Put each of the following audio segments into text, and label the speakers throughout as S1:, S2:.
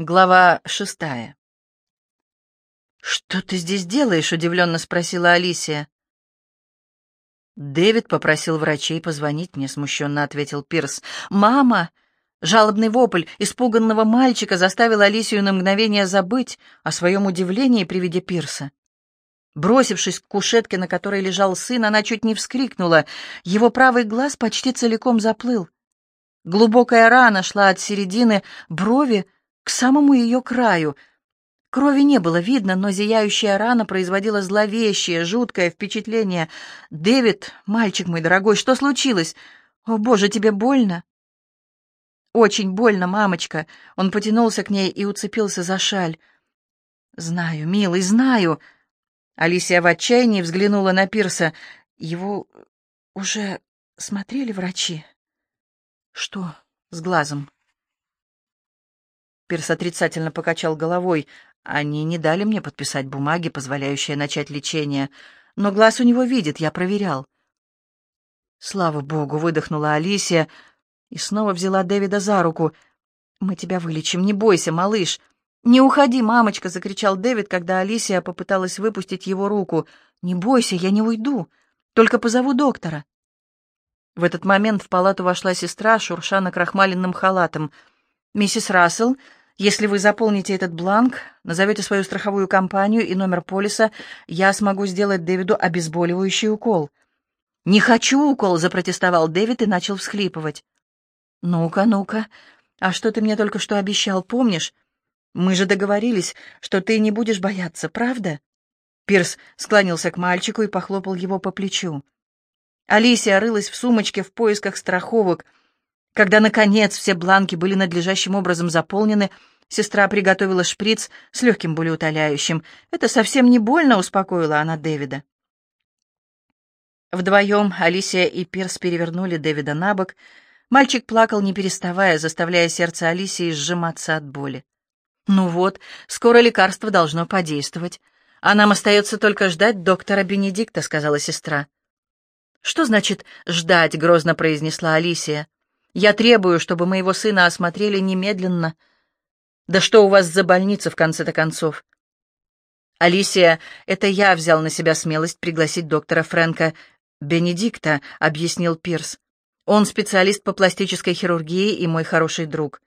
S1: Глава шестая. «Что ты здесь делаешь?» — удивленно спросила Алисия. «Дэвид попросил врачей позвонить мне», — смущенно ответил Пирс. «Мама!» Жалобный вопль испуганного мальчика заставил Алисию на мгновение забыть о своем удивлении при виде Пирса. Бросившись к кушетке, на которой лежал сын, она чуть не вскрикнула. Его правый глаз почти целиком заплыл. Глубокая рана шла от середины брови к самому ее краю. Крови не было видно, но зияющая рана производила зловещее, жуткое впечатление. «Дэвид, мальчик мой дорогой, что случилось? О, Боже, тебе больно?» «Очень больно, мамочка!» Он потянулся к ней и уцепился за шаль. «Знаю, милый, знаю!» Алисия в отчаянии взглянула на Пирса. «Его уже смотрели врачи?» «Что с глазом?» Пирс отрицательно покачал головой. Они не дали мне подписать бумаги, позволяющие начать лечение. Но глаз у него видит, я проверял. Слава богу, выдохнула Алисия и снова взяла Дэвида за руку. Мы тебя вылечим, не бойся, малыш. Не уходи, мамочка, закричал Дэвид, когда Алисия попыталась выпустить его руку. Не бойся, я не уйду. Только позову доктора. В этот момент в палату вошла сестра, шурша накрахмаленным халатом — «Миссис Рассел, если вы заполните этот бланк, назовете свою страховую компанию и номер полиса, я смогу сделать Дэвиду обезболивающий укол». «Не хочу укол!» — запротестовал Дэвид и начал всхлипывать. «Ну-ка, ну-ка, а что ты мне только что обещал, помнишь? Мы же договорились, что ты не будешь бояться, правда?» Пирс склонился к мальчику и похлопал его по плечу. Алисия рылась в сумочке в поисках страховок — когда, наконец, все бланки были надлежащим образом заполнены, сестра приготовила шприц с легким болеутоляющим. «Это совсем не больно», — успокоила она Дэвида. Вдвоем Алисия и Пирс перевернули Дэвида на бок. Мальчик плакал, не переставая, заставляя сердце Алисии сжиматься от боли. «Ну вот, скоро лекарство должно подействовать. А нам остается только ждать доктора Бенедикта», — сказала сестра. «Что значит «ждать»?» — грозно произнесла Алисия. Я требую, чтобы моего сына осмотрели немедленно. Да что у вас за больница, в конце-то концов? Алисия, это я взял на себя смелость пригласить доктора Фрэнка Бенедикта, объяснил Пирс. Он специалист по пластической хирургии и мой хороший друг.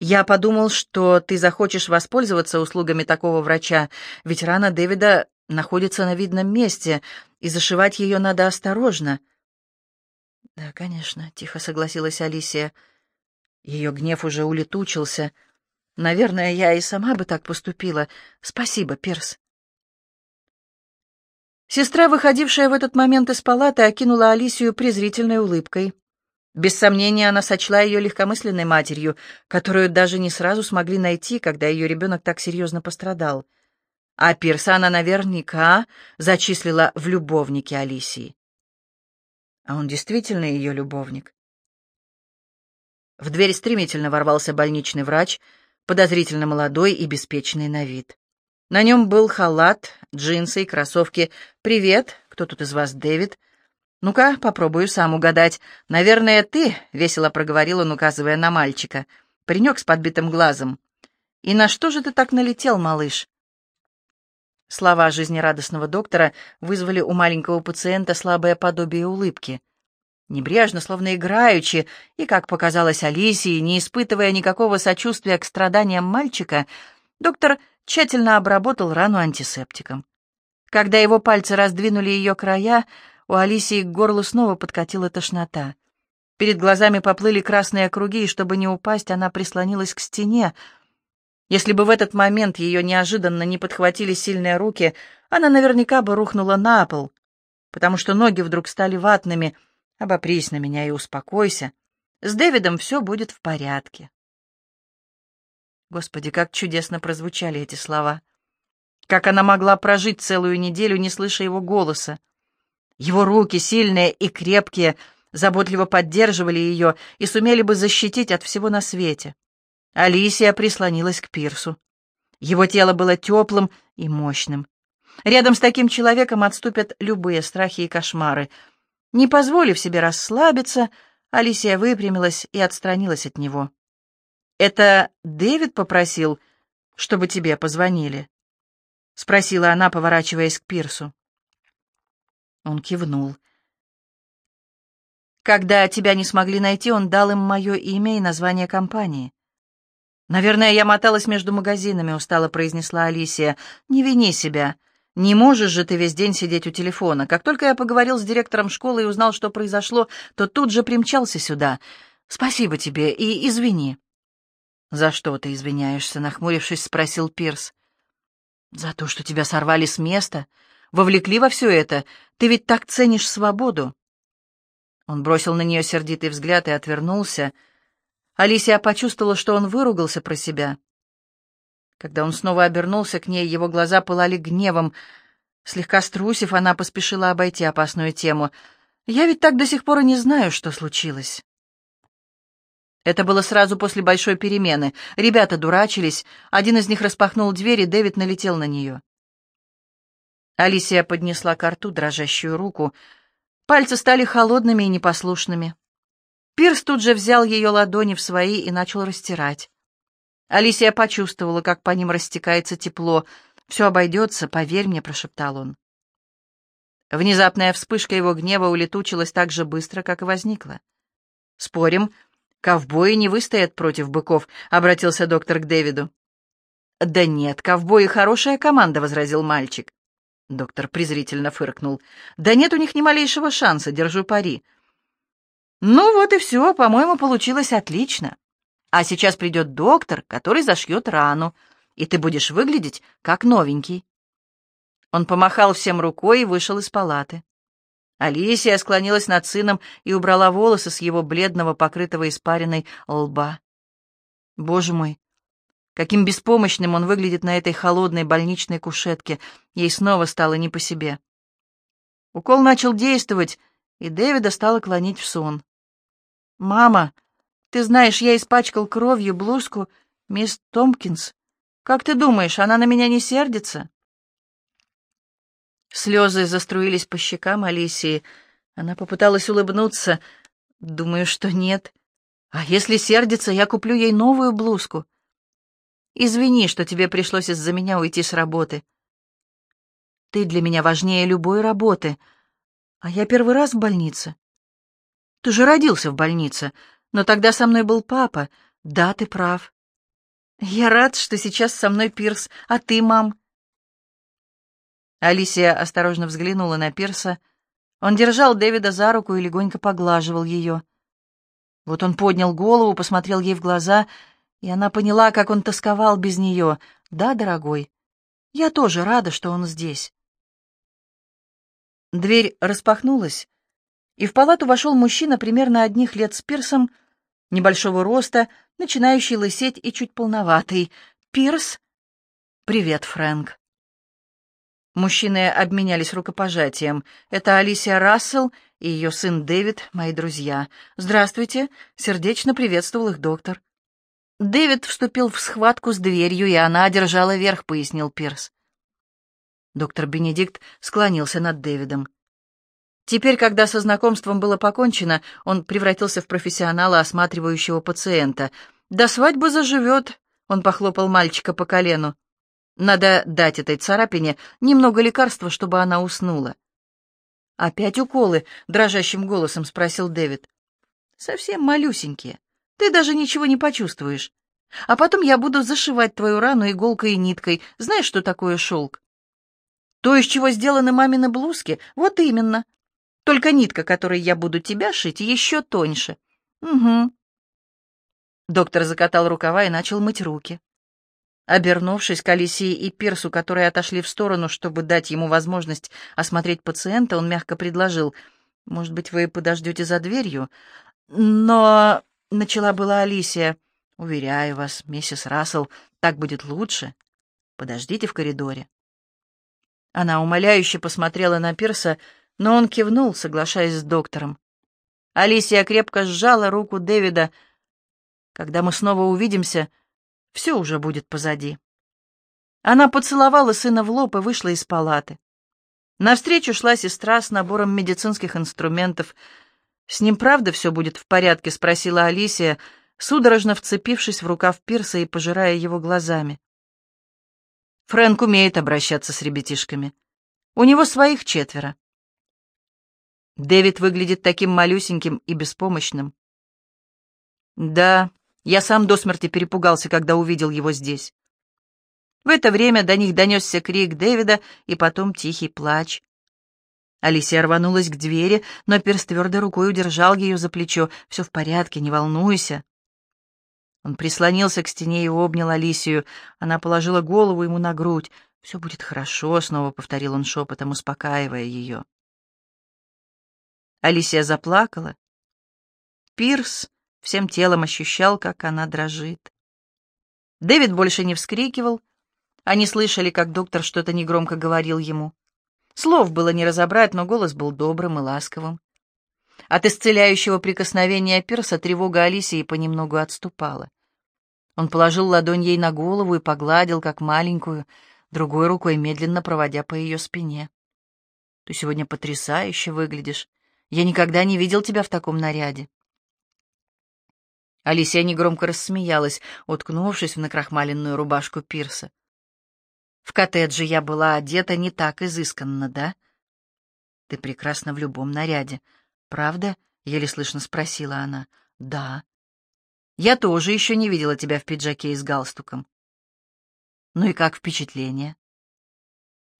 S1: Я подумал, что ты захочешь воспользоваться услугами такого врача, ведь рана Дэвида находится на видном месте, и зашивать ее надо осторожно. «Да, конечно», — тихо согласилась Алисия. Ее гнев уже улетучился. «Наверное, я и сама бы так поступила. Спасибо, Перс». Сестра, выходившая в этот момент из палаты, окинула Алисию презрительной улыбкой. Без сомнения, она сочла ее легкомысленной матерью, которую даже не сразу смогли найти, когда ее ребенок так серьезно пострадал. А Пирса она наверняка зачислила в любовники Алисии. А он действительно ее любовник. В дверь стремительно ворвался больничный врач, подозрительно молодой и беспечный на вид. На нем был халат, джинсы и кроссовки. «Привет, кто тут из вас, Дэвид?» «Ну-ка, попробую сам угадать. Наверное, ты», — весело проговорил он, указывая на мальчика. «Паренек с подбитым глазом». «И на что же ты так налетел, малыш?» Слова жизнерадостного доктора вызвали у маленького пациента слабое подобие улыбки. Небрежно, словно играючи, и, как показалось Алисии, не испытывая никакого сочувствия к страданиям мальчика, доктор тщательно обработал рану антисептиком. Когда его пальцы раздвинули ее края, у Алисии к горлу снова подкатила тошнота. Перед глазами поплыли красные круги, и чтобы не упасть, она прислонилась к стене — если бы в этот момент ее неожиданно не подхватили сильные руки, она наверняка бы рухнула на пол, потому что ноги вдруг стали ватными. «Обопрись на меня и успокойся. С Дэвидом все будет в порядке». Господи, как чудесно прозвучали эти слова. Как она могла прожить целую неделю, не слыша его голоса. Его руки, сильные и крепкие, заботливо поддерживали ее и сумели бы защитить от всего на свете. Алисия прислонилась к пирсу. Его тело было теплым и мощным. Рядом с таким человеком отступят любые страхи и кошмары. Не позволив себе расслабиться, Алисия выпрямилась и отстранилась от него. «Это Дэвид попросил, чтобы тебе позвонили?» — спросила она, поворачиваясь к Пирсу. Он кивнул. Когда тебя не смогли найти, он дал им мое имя и название компании. «Наверное, я моталась между магазинами», — устало произнесла Алисия. «Не вини себя. Не можешь же ты весь день сидеть у телефона. Как только я поговорил с директором школы и узнал, что произошло, то тут же примчался сюда. Спасибо тебе и извини». «За что ты извиняешься?» — нахмурившись, спросил Пирс. «За то, что тебя сорвали с места, вовлекли во все это. Ты ведь так ценишь свободу». Он бросил на нее сердитый взгляд и отвернулся. Алисия почувствовала, что он выругался про себя. Когда он снова обернулся к ней, его глаза пылали гневом. Слегка струсив, она поспешила обойти опасную тему. «Я ведь так до сих пор и не знаю, что случилось». Это было сразу после большой перемены. Ребята дурачились. Один из них распахнул дверь, и Дэвид налетел на нее. Алисия поднесла к рту дрожащую руку — Пальцы стали холодными и непослушными. Пирс тут же взял ее ладони в свои и начал растирать. Алисия почувствовала, как по ним растекается тепло. «Все обойдется, поверь мне», — прошептал он. Внезапная вспышка его гнева улетучилась так же быстро, как и возникла. «Спорим, ковбои не выстоят против быков», — обратился доктор к Дэвиду. «Да нет, ковбои — хорошая команда», — возразил мальчик. Доктор презрительно фыркнул. «Да нет у них ни малейшего шанса, держу пари». «Ну вот и все, по-моему, получилось отлично. А сейчас придет доктор, который зашьет рану, и ты будешь выглядеть как новенький». Он помахал всем рукой и вышел из палаты. Алисия склонилась над сыном и убрала волосы с его бледного, покрытого испариной лба. «Боже мой, Каким беспомощным он выглядит на этой холодной больничной кушетке. Ей снова стало не по себе. Укол начал действовать, и Дэвида стало клонить в сон. «Мама, ты знаешь, я испачкал кровью блузку мисс Томпкинс. Как ты думаешь, она на меня не сердится?» Слезы заструились по щекам Алисии. Она попыталась улыбнуться. «Думаю, что нет. А если сердится, я куплю ей новую блузку. Извини, что тебе пришлось из-за меня уйти с работы. Ты для меня важнее любой работы. А я первый раз в больнице. Ты же родился в больнице, но тогда со мной был папа. Да, ты прав. Я рад, что сейчас со мной Пирс, а ты, мам? Алисия осторожно взглянула на Пирса. Он держал Дэвида за руку и легонько поглаживал ее. Вот он поднял голову, посмотрел ей в глаза — и она поняла, как он тосковал без нее. «Да, дорогой, я тоже рада, что он здесь». Дверь распахнулась, и в палату вошел мужчина примерно одних лет с Пирсом, небольшого роста, начинающий лысеть и чуть полноватый. «Пирс?» «Привет, Фрэнк». Мужчины обменялись рукопожатием. «Это Алисия Рассел и ее сын Дэвид, мои друзья. Здравствуйте!» — сердечно приветствовал их доктор. Дэвид вступил в схватку с дверью, и она одержала верх, пояснил Пирс. Доктор Бенедикт склонился над Дэвидом. Теперь, когда со знакомством было покончено, он превратился в профессионала, осматривающего пациента. «До свадьбы заживет», — он похлопал мальчика по колену. «Надо дать этой царапине немного лекарства, чтобы она уснула». «Опять уколы?» — дрожащим голосом спросил Дэвид. «Совсем малюсенькие. Ты даже ничего не почувствуешь. А потом я буду зашивать твою рану иголкой и ниткой. Знаешь, что такое шелк? То, из чего сделаны мамины блузки, вот именно. Только нитка, которой я буду тебя шить, еще тоньше. Угу. Доктор закатал рукава и начал мыть руки. Обернувшись к Алисии и Пирсу, которые отошли в сторону, чтобы дать ему возможность осмотреть пациента, он мягко предложил, «Может быть, вы подождете за дверью? Но Начала была Алисия. «Уверяю вас, миссис Рассел, так будет лучше. Подождите в коридоре». Она умоляюще посмотрела на Пирса, но он кивнул, соглашаясь с доктором. Алисия крепко сжала руку Дэвида. «Когда мы снова увидимся, все уже будет позади». Она поцеловала сына в лоб и вышла из палаты. Навстречу шла сестра с набором медицинских инструментов — «С ним правда все будет в порядке?» — спросила Алисия, судорожно вцепившись в рукав Пирса и пожирая его глазами. Фрэнк умеет обращаться с ребятишками. У него своих четверо. Дэвид выглядит таким малюсеньким и беспомощным. Да, я сам до смерти перепугался, когда увидел его здесь. В это время до них донесся крик Дэвида и потом тихий плач. Алисия рванулась к двери, но Перс твердой рукой удержал ее за плечо. «Все в порядке, не волнуйся». Он прислонился к стене и обнял Алисию. Она положила голову ему на грудь. «Все будет хорошо», — снова повторил он шепотом, успокаивая ее. Алисия заплакала. Пирс всем телом ощущал, как она дрожит. Дэвид больше не вскрикивал. Они слышали, как доктор что-то негромко говорил ему. Слов было не разобрать, но голос был добрым и ласковым. От исцеляющего прикосновения Пирса тревога Алисии понемногу отступала. Он положил ладонь ей на голову и погладил, как маленькую, другой рукой медленно проводя по ее спине. «Ты сегодня потрясающе выглядишь. Я никогда не видел тебя в таком наряде». Алисия негромко рассмеялась, уткнувшись в накрахмаленную рубашку Пирса. В коттедже я была одета не так изысканно, да? Ты прекрасна в любом наряде. Правда? Еле слышно спросила она. Да. Я тоже еще не видела тебя в пиджаке и с галстуком. Ну и как впечатление?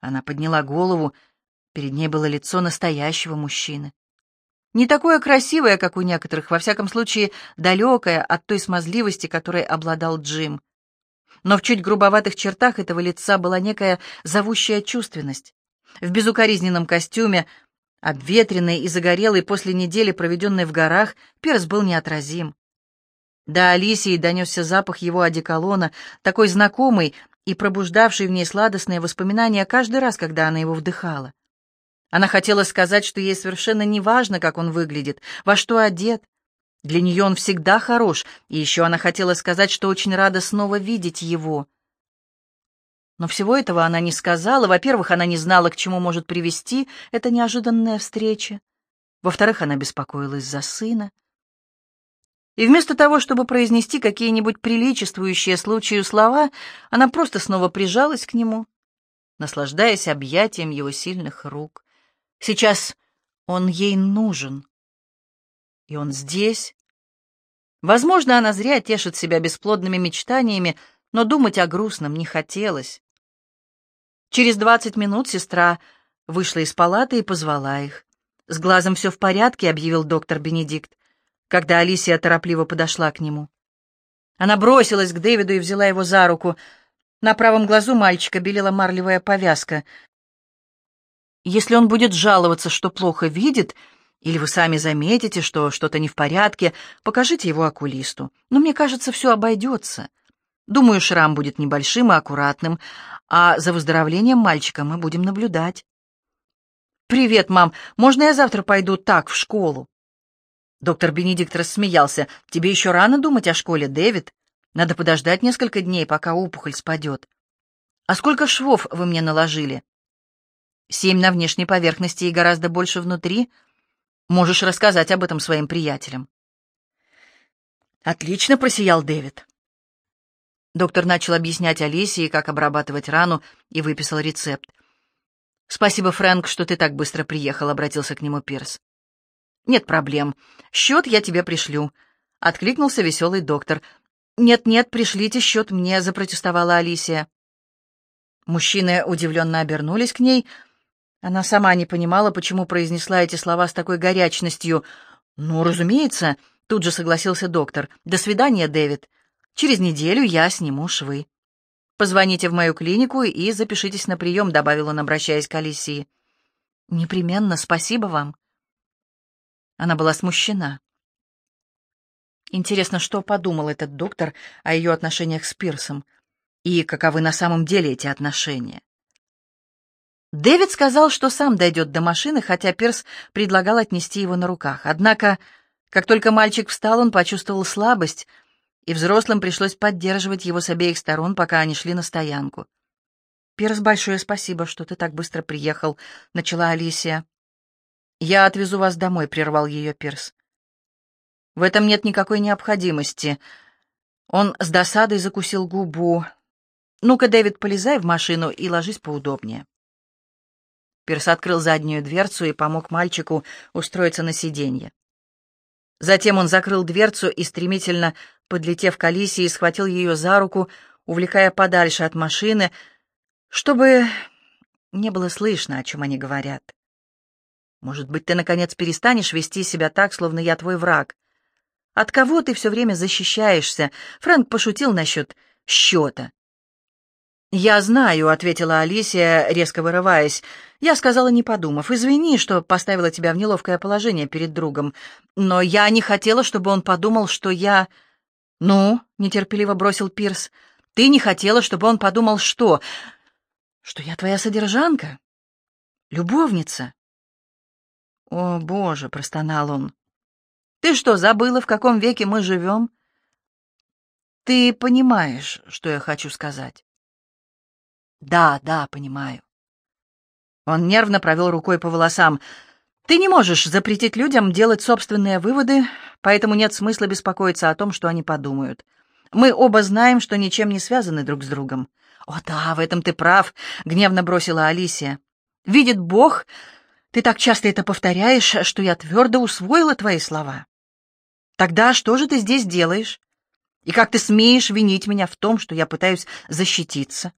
S1: Она подняла голову. Перед ней было лицо настоящего мужчины. Не такое красивое, как у некоторых, во всяком случае, далекое от той смазливости, которой обладал Джим но в чуть грубоватых чертах этого лица была некая зовущая чувственность. В безукоризненном костюме, обветренный и загорелый после недели, проведенной в горах, Перс был неотразим. До Алисии донесся запах его одеколона, такой знакомый и пробуждавший в ней сладостные воспоминания каждый раз, когда она его вдыхала. Она хотела сказать, что ей совершенно не важно, как он выглядит, во что одет, для нее он всегда хорош, и еще она хотела сказать, что очень рада снова видеть его. Но всего этого она не сказала. Во-первых, она не знала, к чему может привести эта неожиданная встреча. Во-вторых, она беспокоилась за сына. И вместо того, чтобы произнести какие-нибудь приличествующие случаю слова, она просто снова прижалась к нему, наслаждаясь объятием его сильных рук. Сейчас он ей нужен. И он здесь. Возможно, она зря тешит себя бесплодными мечтаниями, но думать о грустном не хотелось. Через двадцать минут сестра вышла из палаты и позвала их. «С глазом все в порядке», — объявил доктор Бенедикт, когда Алисия торопливо подошла к нему. Она бросилась к Дэвиду и взяла его за руку. На правом глазу мальчика белела марлевая повязка. «Если он будет жаловаться, что плохо видит», или вы сами заметите, что что-то не в порядке, покажите его окулисту. Но мне кажется, все обойдется. Думаю, шрам будет небольшим и аккуратным, а за выздоровлением мальчика мы будем наблюдать. «Привет, мам. Можно я завтра пойду так в школу?» Доктор Бенедикт рассмеялся. «Тебе еще рано думать о школе, Дэвид. Надо подождать несколько дней, пока опухоль спадет. А сколько швов вы мне наложили?» «Семь на внешней поверхности и гораздо больше внутри», Можешь рассказать об этом своим приятелям». «Отлично», — просиял Дэвид. Доктор начал объяснять Алисии, как обрабатывать рану, и выписал рецепт. «Спасибо, Фрэнк, что ты так быстро приехал», — обратился к нему Пирс. «Нет проблем. Счет я тебе пришлю», — откликнулся веселый доктор. «Нет-нет, пришлите счет мне», — запротестовала Алисия. Мужчины удивленно обернулись к ней — она сама не понимала, почему произнесла эти слова с такой горячностью. «Ну, разумеется», — тут же согласился доктор. «До свидания, Дэвид. Через неделю я сниму швы». «Позвоните в мою клинику и запишитесь на прием», — добавил он, обращаясь к Алисии. «Непременно, спасибо вам». Она была смущена. Интересно, что подумал этот доктор о ее отношениях с Пирсом, и каковы на самом деле эти отношения. Дэвид сказал, что сам дойдет до машины, хотя Перс предлагал отнести его на руках. Однако, как только мальчик встал, он почувствовал слабость, и взрослым пришлось поддерживать его с обеих сторон, пока они шли на стоянку. «Перс, большое спасибо, что ты так быстро приехал», — начала Алисия. «Я отвезу вас домой», — прервал ее Перс. В этом нет никакой необходимости. Он с досадой закусил губу. «Ну-ка, Дэвид, полезай в машину и ложись поудобнее». Пирс открыл заднюю дверцу и помог мальчику устроиться на сиденье. Затем он закрыл дверцу и, стремительно подлетев к Алисе, схватил ее за руку, увлекая подальше от машины, чтобы не было слышно, о чем они говорят. «Может быть, ты, наконец, перестанешь вести себя так, словно я твой враг? От кого ты все время защищаешься?» Фрэнк пошутил насчет счета. «Я знаю», — ответила Алисия, резко вырываясь. «Я сказала, не подумав. Извини, что поставила тебя в неловкое положение перед другом. Но я не хотела, чтобы он подумал, что я...» «Ну?» — нетерпеливо бросил Пирс. «Ты не хотела, чтобы он подумал, что...» «Что я твоя содержанка? Любовница?» «О, Боже!» — простонал он. «Ты что, забыла, в каком веке мы живем?» «Ты понимаешь, что я хочу сказать?» «Да, да, понимаю». Он нервно провел рукой по волосам. «Ты не можешь запретить людям делать собственные выводы, поэтому нет смысла беспокоиться о том, что они подумают. Мы оба знаем, что ничем не связаны друг с другом». «О да, в этом ты прав», — гневно бросила Алисия. «Видит Бог, ты так часто это повторяешь, что я твердо усвоила твои слова. Тогда что же ты здесь делаешь? И как ты смеешь винить меня в том, что я пытаюсь защититься?»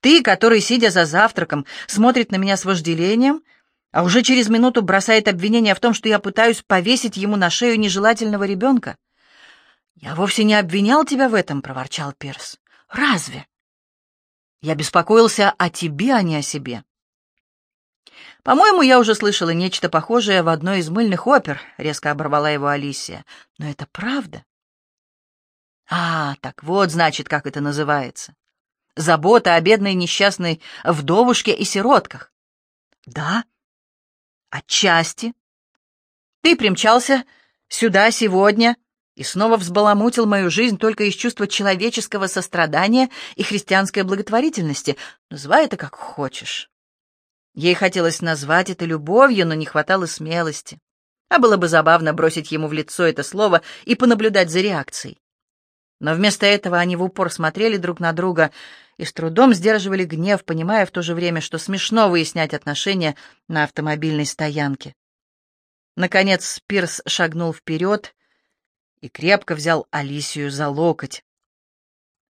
S1: Ты, который, сидя за завтраком, смотрит на меня с вожделением, а уже через минуту бросает обвинение в том, что я пытаюсь повесить ему на шею нежелательного ребенка. «Я вовсе не обвинял тебя в этом», — проворчал Перс. «Разве?» «Я беспокоился о тебе, а не о себе». «По-моему, я уже слышала нечто похожее в одной из мыльных опер», — резко оборвала его Алисия. «Но это правда?» «А, так вот, значит, как это называется забота о бедной несчастной вдовушке и сиротках. Да, отчасти. Ты примчался сюда сегодня и снова взбаламутил мою жизнь только из чувства человеческого сострадания и христианской благотворительности. Называй это как хочешь. Ей хотелось назвать это любовью, но не хватало смелости. А было бы забавно бросить ему в лицо это слово и понаблюдать за реакцией. Но вместо этого они в упор смотрели друг на друга и с трудом сдерживали гнев, понимая в то же время, что смешно выяснять отношения на автомобильной стоянке. Наконец Пирс шагнул вперед и крепко взял Алисию за локоть.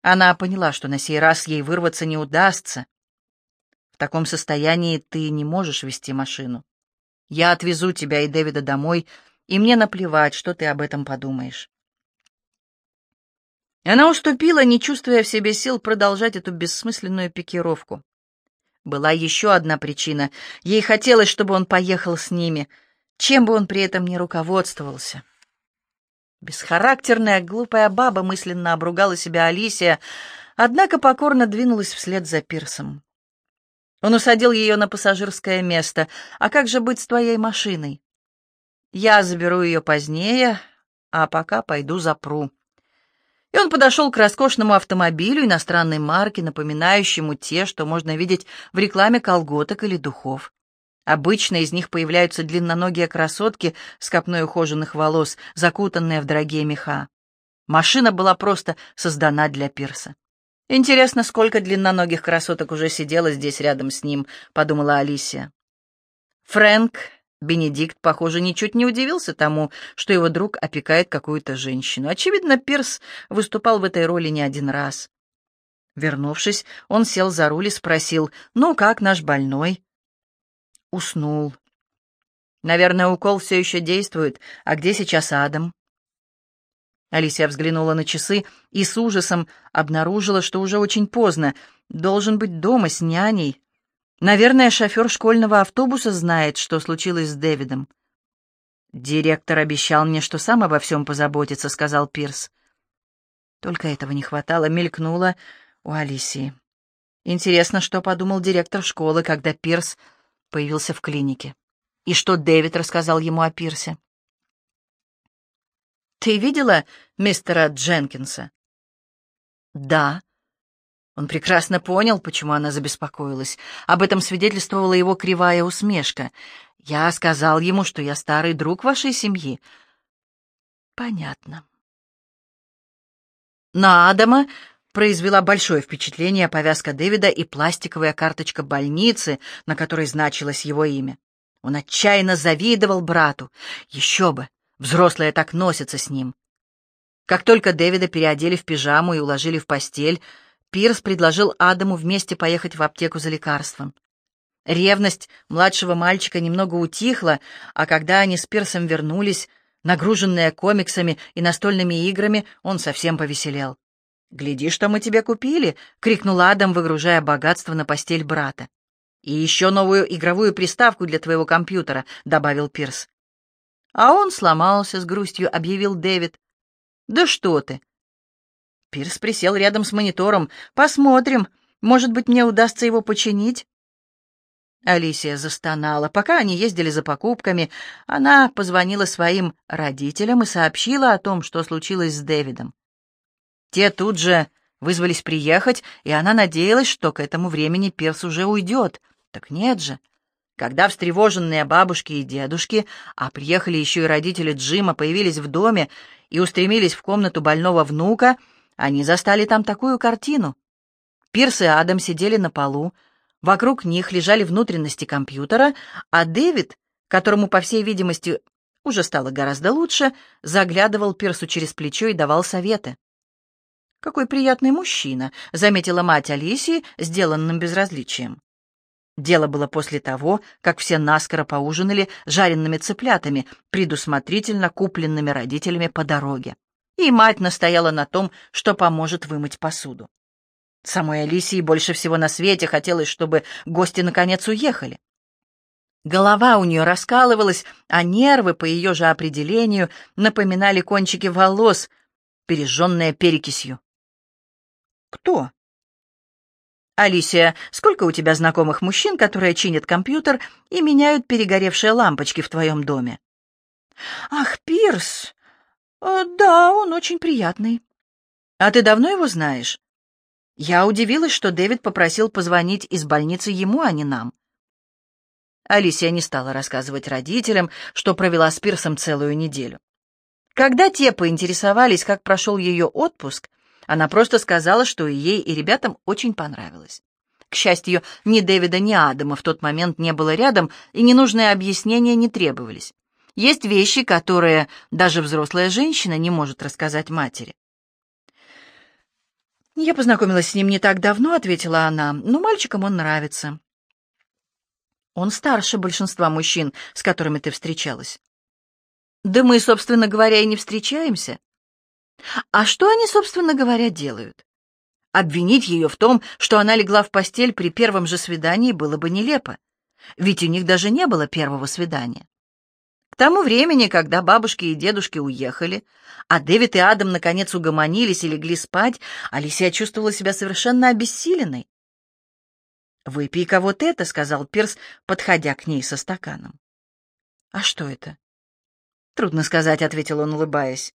S1: Она поняла, что на сей раз ей вырваться не удастся. В таком состоянии ты не можешь вести машину. Я отвезу тебя и Дэвида домой, и мне наплевать, что ты об этом подумаешь. Она уступила, не чувствуя в себе сил продолжать эту бессмысленную пикировку. Была еще одна причина. Ей хотелось, чтобы он поехал с ними, чем бы он при этом ни руководствовался. Бесхарактерная, глупая баба мысленно обругала себя Алисия, однако покорно двинулась вслед за Пирсом. Он усадил ее на пассажирское место. «А как же быть с твоей машиной?» «Я заберу ее позднее, а пока пойду запру». И он подошел к роскошному автомобилю иностранной марки, напоминающему те, что можно видеть в рекламе колготок или духов. Обычно из них появляются длинноногие красотки с копной ухоженных волос, закутанные в дорогие меха. Машина была просто создана для пирса. «Интересно, сколько длинноногих красоток уже сидело здесь рядом с ним», — подумала Алисия. Фрэнк Бенедикт, похоже, ничуть не удивился тому, что его друг опекает какую-то женщину. Очевидно, Пирс выступал в этой роли не один раз. Вернувшись, он сел за руль и спросил, «Ну, как наш больной?» Уснул. «Наверное, укол все еще действует. А где сейчас Адам?» Алисия взглянула на часы и с ужасом обнаружила, что уже очень поздно. Должен быть дома с няней, Наверное, шофер школьного автобуса знает, что случилось с Дэвидом. «Директор обещал мне, что сам обо всем позаботится», — сказал Пирс. Только этого не хватало, мелькнуло у Алисии. Интересно, что подумал директор школы, когда Пирс появился в клинике. И что Дэвид рассказал ему о Пирсе. «Ты видела мистера Дженкинса?» «Да», он прекрасно понял, почему она забеспокоилась. Об этом свидетельствовала его кривая усмешка. «Я сказал ему, что я старый друг вашей семьи». Понятно. На Адама произвела большое впечатление повязка Дэвида и пластиковая карточка больницы, на которой значилось его имя. Он отчаянно завидовал брату. Еще бы, взрослые так носятся с ним. Как только Дэвида переодели в пижаму и уложили в постель, Пирс предложил Адаму вместе поехать в аптеку за лекарством. Ревность младшего мальчика немного утихла, а когда они с Пирсом вернулись, нагруженные комиксами и настольными играми, он совсем повеселел. «Гляди, что мы тебе купили!» — крикнул Адам, выгружая богатство на постель брата. «И еще новую игровую приставку для твоего компьютера», — добавил Пирс. «А он сломался», — с грустью объявил Дэвид. «Да что ты!» Пирс присел рядом с монитором. «Посмотрим. Может быть, мне удастся его починить?» Алисия застонала. Пока они ездили за покупками, она позвонила своим родителям и сообщила о том, что случилось с Дэвидом. Те тут же вызвались приехать, и она надеялась, что к этому времени Пирс уже уйдет. Так нет же. Когда встревоженные бабушки и дедушки, а приехали еще и родители Джима, появились в доме и устремились в комнату больного внука, они застали там такую картину. Пирс и Адам сидели на полу, вокруг них лежали внутренности компьютера, а Дэвид, которому, по всей видимости, уже стало гораздо лучше, заглядывал Пирсу через плечо и давал советы. «Какой приятный мужчина», — заметила мать Алисии, сделанным безразличием. Дело было после того, как все наскоро поужинали жареными цыплятами, предусмотрительно купленными родителями по дороге. И мать настояла на том, что поможет вымыть посуду. Самой Алисии больше всего на свете хотелось, чтобы гости наконец уехали. Голова у нее раскалывалась, а нервы, по ее же определению, напоминали кончики волос, пережженные перекисью. «Кто?» «Алисия, сколько у тебя знакомых мужчин, которые чинят компьютер и меняют перегоревшие лампочки в твоем доме?» «Ах, Пирс! О, да, он очень приятный». «А ты давно его знаешь?» Я удивилась, что Дэвид попросил позвонить из больницы ему, а не нам. Алисия не стала рассказывать родителям, что провела с Пирсом целую неделю. Когда те поинтересовались, как прошел ее отпуск, она просто сказала, что и ей, и ребятам очень понравилось. К счастью, ни Дэвида, ни Адама в тот момент не было рядом, и ненужные объяснения не требовались. Есть вещи, которые даже взрослая женщина не может рассказать матери. «Я познакомилась с ним не так давно», — ответила она, — «но мальчикам он нравится». «Он старше большинства мужчин, с которыми ты встречалась». «Да мы, собственно говоря, и не встречаемся. А что они, собственно говоря, делают? Обвинить ее в том, что она легла в постель при первом же свидании, было бы нелепо. Ведь у них даже не было первого свидания. Тому времени, когда бабушки и дедушки уехали, а Дэвид и Адам наконец угомонились и легли спать, Алисия чувствовала себя совершенно обессиленной. «Выпей-ка вот это», — сказал Перс, подходя к ней со стаканом. «А что это?» «Трудно сказать», — ответил он, улыбаясь.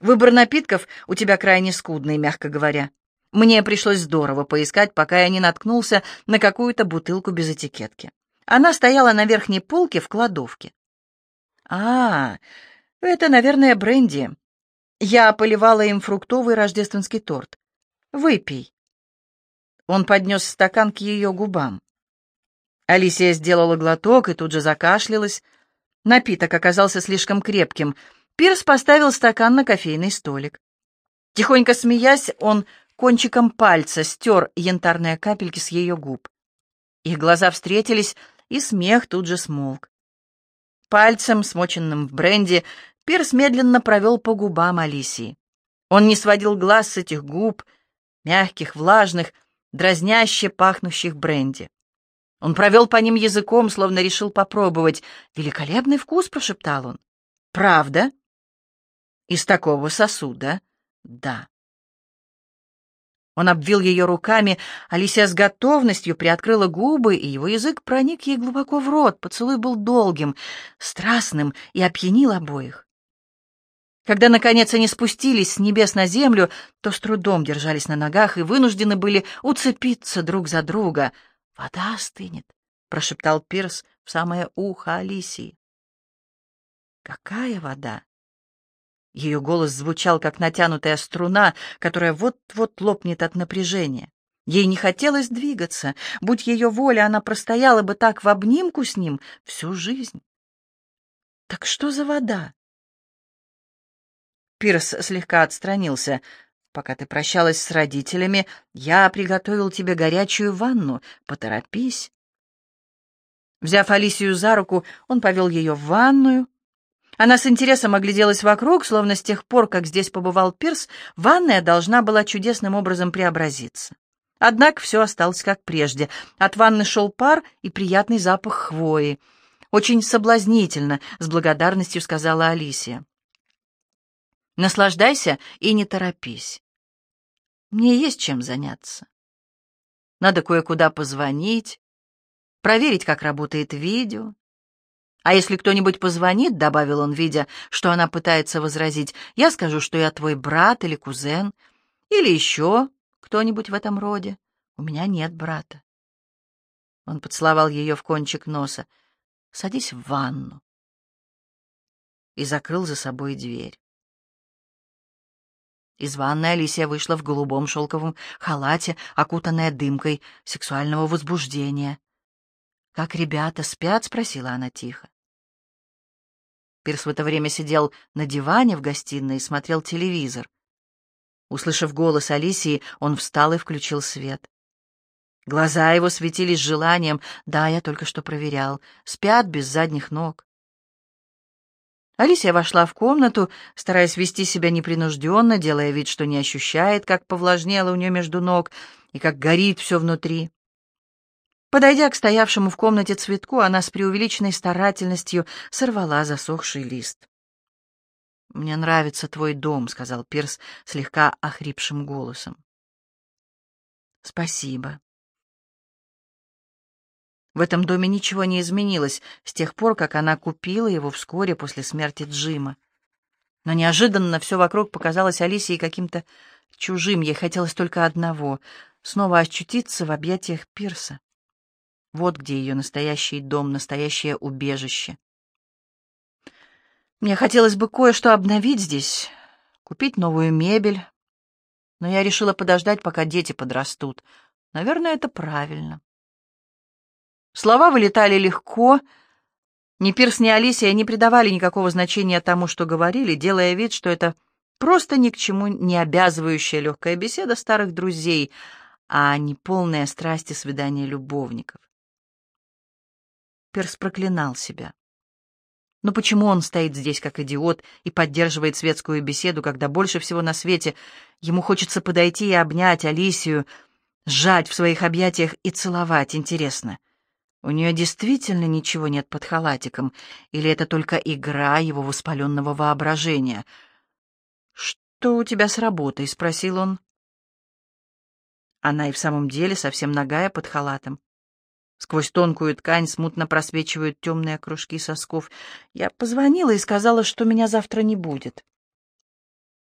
S1: Выбор напитков у тебя крайне скудный, мягко говоря. Мне пришлось здорово поискать, пока я не наткнулся на какую-то бутылку без этикетки. Она стояла на верхней полке в кладовке. А, это, наверное, бренди. Я поливала им фруктовый рождественский торт. Выпей. Он поднес стакан к ее губам. Алисия сделала глоток и тут же закашлялась. Напиток оказался слишком крепким — Пирс поставил стакан на кофейный столик. Тихонько смеясь, он кончиком пальца стер янтарные капельки с ее губ. Их глаза встретились, и смех тут же смолк. Пальцем, смоченным в бренди, Пирс медленно провел по губам Алисии. Он не сводил глаз с этих губ, мягких, влажных, дразняще пахнущих бренди. Он провел по ним языком, словно решил попробовать. «Великолепный вкус!» — прошептал он. «Правда?» Из такого сосуда? Да. Он обвил ее руками, Алисия с готовностью приоткрыла губы, и его язык проник ей глубоко в рот. Поцелуй был долгим, страстным и опьянил обоих. Когда, наконец, они спустились с небес на землю, то с трудом держались на ногах и вынуждены были уцепиться друг за друга. «Вода остынет», — прошептал Пирс в самое ухо Алисии. «Какая вода?» Ее голос звучал, как натянутая струна, которая вот-вот лопнет от напряжения. Ей не хотелось двигаться. Будь ее воля, она простояла бы так в обнимку с ним всю жизнь. Так что за вода? Пирс слегка отстранился. «Пока ты прощалась с родителями, я приготовил тебе горячую ванну. Поторопись». Взяв Алисию за руку, он повел ее в ванную. Она с интересом огляделась вокруг, словно с тех пор, как здесь побывал Пирс, ванная должна была чудесным образом преобразиться. Однако все осталось как прежде. От ванны шел пар и приятный запах хвои. «Очень соблазнительно», — с благодарностью сказала Алисия. «Наслаждайся и не торопись. Мне есть чем заняться. Надо кое-куда позвонить, проверить, как работает видео. А если кто-нибудь позвонит, — добавил он, видя, что она пытается возразить, — я скажу, что я твой брат или кузен, или еще кто-нибудь в этом роде. У меня нет брата. Он поцеловал ее в кончик носа. «Садись в ванну». И закрыл за собой дверь. Из ванной Алисия вышла в голубом шелковом халате, окутанная дымкой сексуального возбуждения. «Как ребята спят?» — спросила она тихо. Пирс в это время сидел на диване в гостиной и смотрел телевизор. Услышав голос Алисии, он встал и включил свет. Глаза его светились желанием. Да, я только что проверял. Спят без задних ног. Алисия вошла в комнату, стараясь вести себя непринужденно, делая вид, что не ощущает, как повлажнело у нее между ног и как горит все внутри. Подойдя к стоявшему в комнате цветку, она с преувеличенной старательностью сорвала засохший лист. «Мне нравится твой дом», — сказал Пирс слегка охрипшим голосом. «Спасибо». В этом доме ничего не изменилось с тех пор, как она купила его вскоре после смерти Джима. Но неожиданно все вокруг показалось Алисии каким-то чужим. Ей хотелось только одного — снова очутиться в объятиях Пирса. Вот где ее настоящий дом, настоящее убежище. Мне хотелось бы кое-что обновить здесь, купить новую мебель, но я решила подождать, пока дети подрастут. Наверное, это правильно. Слова вылетали легко. Ни Пирс, ни Алисия не придавали никакого значения тому, что говорили, делая вид, что это просто ни к чему не обязывающая легкая беседа старых друзей, а не полная страсти свидания любовников. Пирс проклинал себя. Но почему он стоит здесь как идиот и поддерживает светскую беседу, когда больше всего на свете ему хочется подойти и обнять Алисию, сжать в своих объятиях и целовать, интересно? У нее действительно ничего нет под халатиком, или это только игра его воспаленного воображения? «Что у тебя с работой?» — спросил он. Она и в самом деле совсем нагая под халатом. Сквозь тонкую ткань смутно просвечивают темные кружки сосков. Я позвонила и сказала, что меня завтра не будет.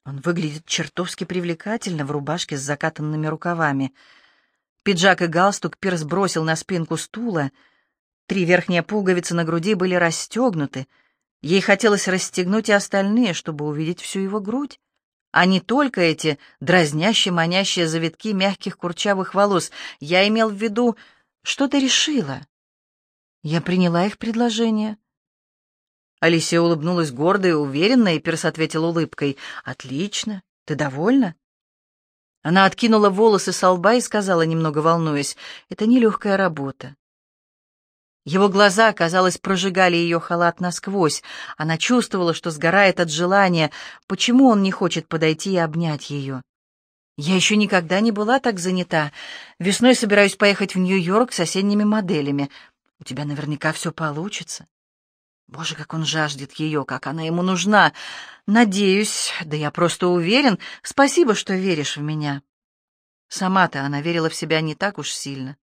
S1: Он выглядит чертовски привлекательно в рубашке с закатанными рукавами. Пиджак и галстук Пирс бросил на спинку стула. Три верхние пуговицы на груди были расстегнуты. Ей хотелось расстегнуть и остальные, чтобы увидеть всю его грудь а не только эти дразнящие, манящие завитки мягких курчавых волос. Я имел в виду что ты решила?» Я приняла их предложение. Алисия улыбнулась гордо и уверенно, и Перс ответил улыбкой. «Отлично. Ты довольна?» Она откинула волосы со лба и сказала, немного волнуясь, «Это нелегкая работа». Его глаза, казалось, прожигали ее халат насквозь. Она чувствовала, что сгорает от желания. Почему он не хочет подойти и обнять ее? Я еще никогда не была так занята. Весной собираюсь поехать в Нью-Йорк с осенними моделями. У тебя наверняка все получится. Боже, как он жаждет ее, как она ему нужна. Надеюсь, да я просто уверен. Спасибо, что веришь в меня. Сама-то она верила в себя не так уж сильно.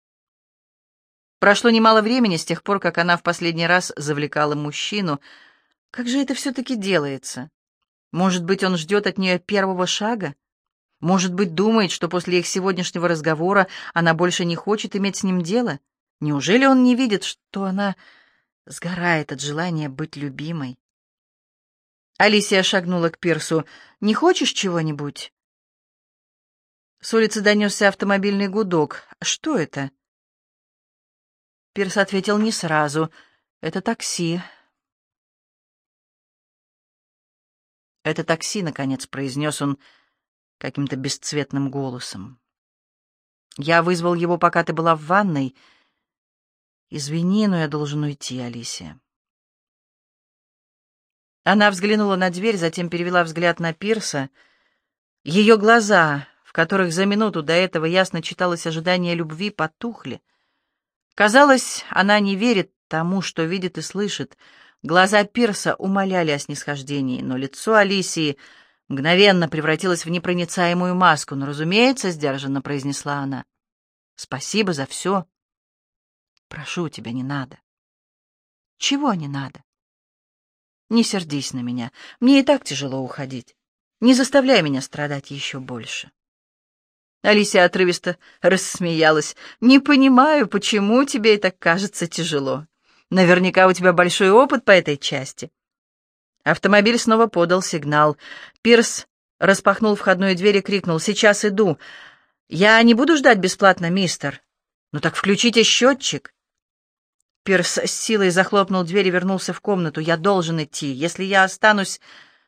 S1: Прошло немало времени с тех пор, как она в последний раз завлекала мужчину. Как же это все-таки делается? Может быть, он ждет от нее первого шага? Может быть, думает, что после их сегодняшнего разговора она больше не хочет иметь с ним дело? Неужели он не видит, что она сгорает от желания быть любимой? Алисия шагнула к Пирсу. «Не хочешь чего-нибудь?» С улицы донесся автомобильный гудок. «Что это?» Пирс ответил не сразу. «Это такси». «Это такси», — наконец произнес он каким-то бесцветным голосом. «Я вызвал его, пока ты была в ванной. Извини, но я должен уйти, Алисия». Она взглянула на дверь, затем перевела взгляд на Пирса. Ее глаза, в которых за минуту до этого ясно читалось ожидание любви, потухли. Казалось, она не верит тому, что видит и слышит. Глаза Пирса умоляли о снисхождении, но лицо Алисии мгновенно превратилось в непроницаемую маску. «Но, разумеется, — сдержанно произнесла она, — спасибо за все. Прошу тебя, не надо». «Чего не надо?» Не сердись на меня. Мне и так тяжело уходить. Не заставляй меня страдать еще больше. Алисия отрывисто рассмеялась. «Не понимаю, почему тебе это кажется тяжело. Наверняка у тебя большой опыт по этой части». Автомобиль снова подал сигнал. Пирс распахнул входную дверь и крикнул «Сейчас иду». «Я не буду ждать бесплатно, мистер». «Ну так включите счетчик». Пирс с силой захлопнул дверь и вернулся в комнату. «Я должен идти. Если я останусь...»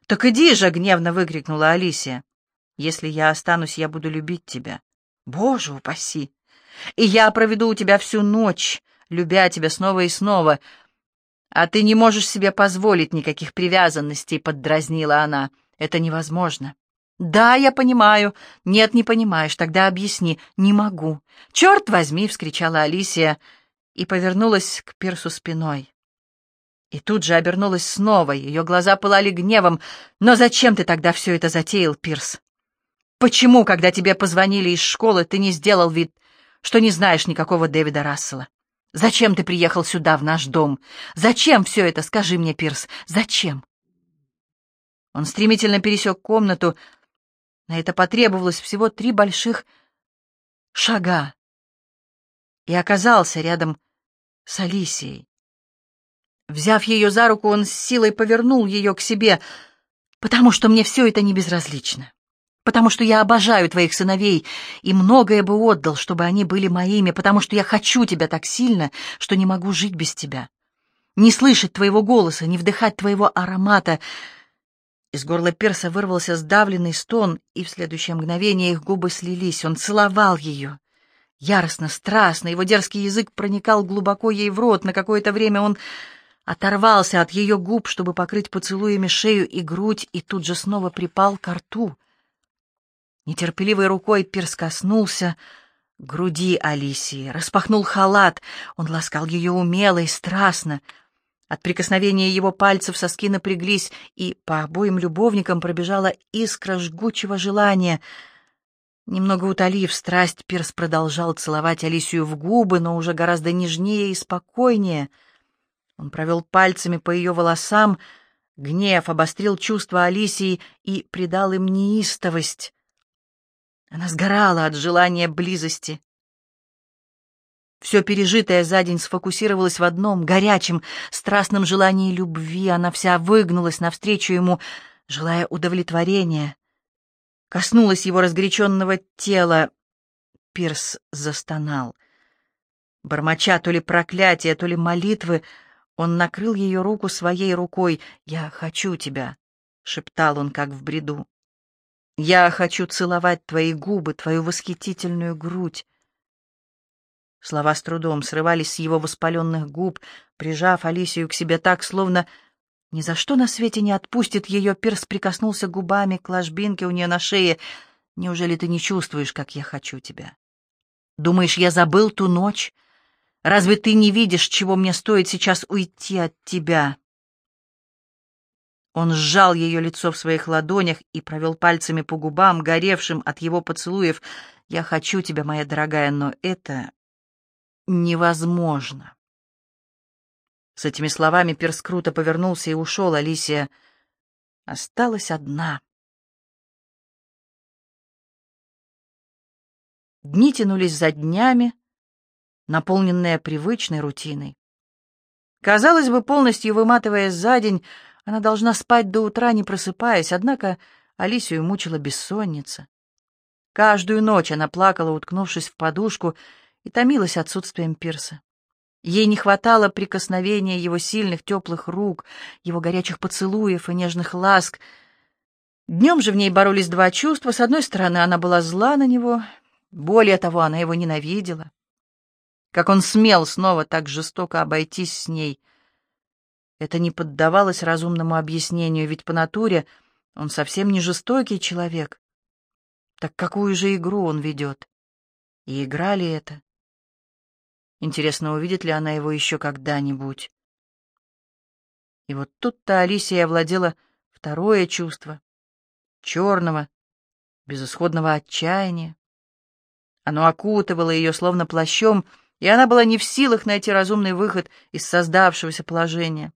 S1: «Так иди же!» — гневно выкрикнула Алисия. «Если я останусь, я буду любить тебя. Боже упаси! И я проведу у тебя всю ночь, любя тебя снова и снова. А ты не можешь себе позволить никаких привязанностей», — поддразнила она. «Это невозможно». «Да, я понимаю. Нет, не понимаешь. Тогда объясни. Не могу». «Черт возьми!» — вскричала Алисия и повернулась к Пирсу спиной. И тут же обернулась снова, ее глаза пылали гневом. «Но зачем ты тогда все это затеял, Пирс? Почему, когда тебе позвонили из школы, ты не сделал вид, что не знаешь никакого Дэвида Рассела? Зачем ты приехал сюда, в наш дом? Зачем все это, скажи мне, Пирс, зачем?» Он стремительно пересек комнату. На это потребовалось всего три больших шага. И оказался рядом с Алисией. Взяв ее за руку, он с силой повернул ее к себе, потому что мне все это не безразлично, потому что я обожаю твоих сыновей и многое бы отдал, чтобы они были моими, потому что я хочу тебя так сильно, что не могу жить без тебя. Не слышать твоего голоса, не вдыхать твоего аромата. Из горла перса вырвался сдавленный стон, и в следующее мгновение их губы слились. Он целовал ее. Яростно, страстно, его дерзкий язык проникал глубоко ей в рот. На какое-то время он оторвался от ее губ, чтобы покрыть поцелуями шею и грудь, и тут же снова припал к рту. Нетерпеливой рукой Пирс коснулся груди Алисии, распахнул халат. Он ласкал ее умело и страстно. От прикосновения его пальцев соски напряглись, и по обоим любовникам пробежала искра жгучего желания — Немного утолив страсть, Пирс продолжал целовать Алисию в губы, но уже гораздо нежнее и спокойнее. Он провел пальцами по ее волосам, гнев обострил чувства Алисии и придал им неистовость. Она сгорала от желания близости. Все пережитое за день сфокусировалось в одном горячем, страстном желании любви. Она вся выгнулась навстречу ему, желая удовлетворения коснулась его разгоряченного тела. Пирс застонал. Бормоча то ли проклятия, то ли молитвы, он накрыл ее руку своей рукой. «Я хочу тебя», — шептал он, как в бреду. «Я хочу целовать твои губы, твою восхитительную грудь». Слова с трудом срывались с его воспаленных губ, прижав Алисию к себе так, словно ни за что на свете не отпустит ее. Перс прикоснулся губами к ложбинке у нее на шее. Неужели ты не чувствуешь, как я хочу тебя? Думаешь, я забыл ту ночь? Разве ты не видишь, чего мне стоит сейчас уйти от тебя?» Он сжал ее лицо в своих ладонях и провел пальцами по губам, горевшим от его поцелуев. «Я хочу тебя, моя дорогая, но это невозможно». С этими словами Перс круто повернулся и ушел. Алисия осталась одна. Дни тянулись за днями, наполненные привычной рутиной. Казалось бы, полностью выматываясь за день, Она должна спать до утра, не просыпаясь, однако Алисию мучила бессонница. Каждую ночь она плакала, уткнувшись в подушку, и томилась отсутствием Пирса. Ей не хватало прикосновения его сильных теплых рук, его горячих поцелуев и нежных ласк. Днем же в ней боролись два чувства. С одной стороны, она была зла на него, более того, она его ненавидела. Как он смел снова так жестоко обойтись с ней. Это не поддавалось разумному объяснению, ведь по натуре он совсем не жестокий человек. Так какую же игру он ведет? И игра ли это? Интересно, увидит ли она его еще когда-нибудь? И вот тут-то Алисия овладела второе чувство — черного, безысходного отчаяния. Оно окутывало ее словно плащом, и она была не в силах найти разумный выход из создавшегося положения.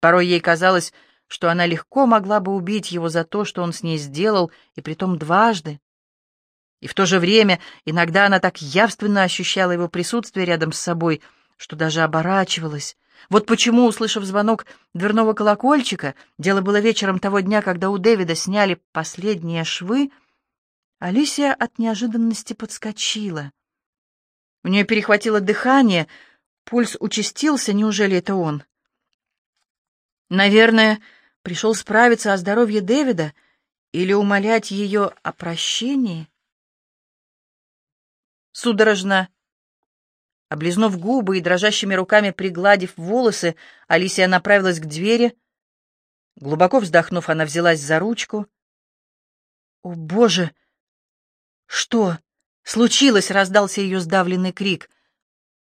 S1: Порой ей казалось, что она легко могла бы убить его за то, что он с ней сделал, и притом дважды. И в то же время иногда она так явственно ощущала его присутствие рядом с собой, что даже оборачивалась. Вот почему, услышав звонок дверного колокольчика, дело было вечером того дня, когда у Дэвида сняли последние швы, Алисия от неожиданности подскочила. У нее перехватило дыхание, пульс участился, неужели это он? Наверное, пришел справиться о здоровье Дэвида или умолять ее о прощении? Судорожно облизнув губы и дрожащими руками пригладив волосы, Алисия направилась к двери. Глубоко вздохнув, она взялась за ручку. «О, Боже! Что? Случилось!» — раздался ее сдавленный крик.